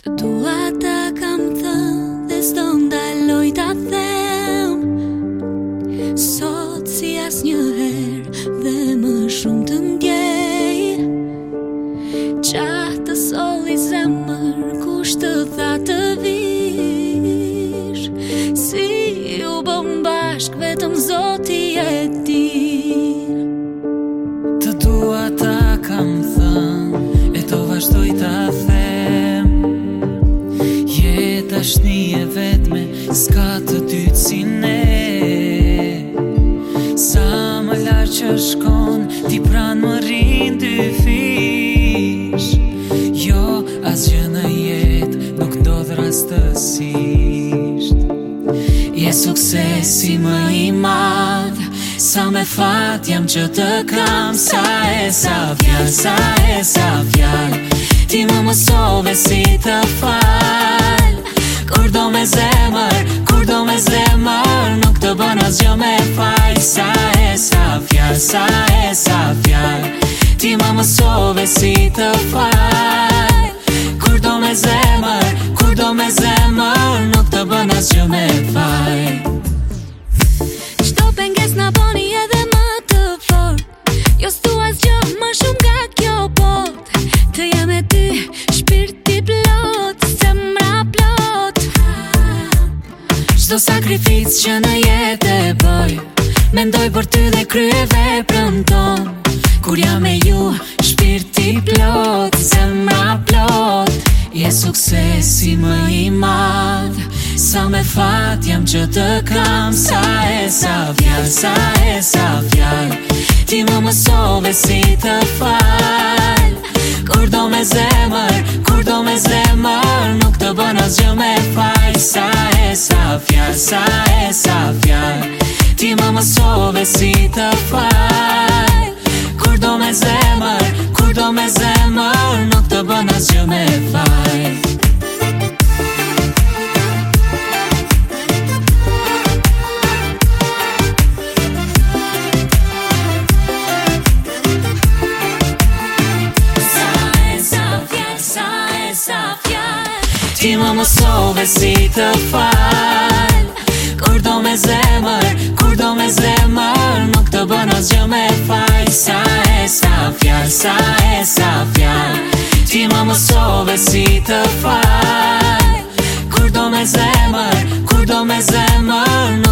Tú vetme Ska të ty të si ne Sa më larë që shkon Ti pranë më rinë dy fish Jo, asë që në jetë Nuk do dhe rastësisht Je suksesi më i madh Sa me fat jam që të kam Sa e sa fjall, sa e sa fjall Ti më mësove si të fat me zemër Kur do me zemër Nuk të bën asgjë me faj Sa e sa fjall Sa e sa fjall Ti ma më sove si të faj Kur do me zemër Kur do me zemër Nuk të bën asgjë me faj Qto penges në boni edhe më të fort Jo stu asgjë më shumë nga kjo pot Të jam e të Do sakrific që në jetë e bëj Mendoj për ty dhe krye veprën Kur jam e ju, shpirti plot Zemra plot Je suksesi më i madh Sa me fat jam që të kam Sa e sa vjall, sa e sa vjall Ti më sove si të fal Kur do me zemër, kur do me zemër Nuk që me faj Sa e sa fjall, sa e sa fjall Ti më më sove si të faj Kur do me zemër, kur do me zemër Nuk të bëna që me faj Stop. Ti më më sove si të fal Kur do me zemër, kur do me zemër Nuk të bënë asë gjë me faj Sa e sa fjal, sa e sa fjal Ti më më sove si të fal Kur do me zemër, kur do me zemër bënë asë gjë me faj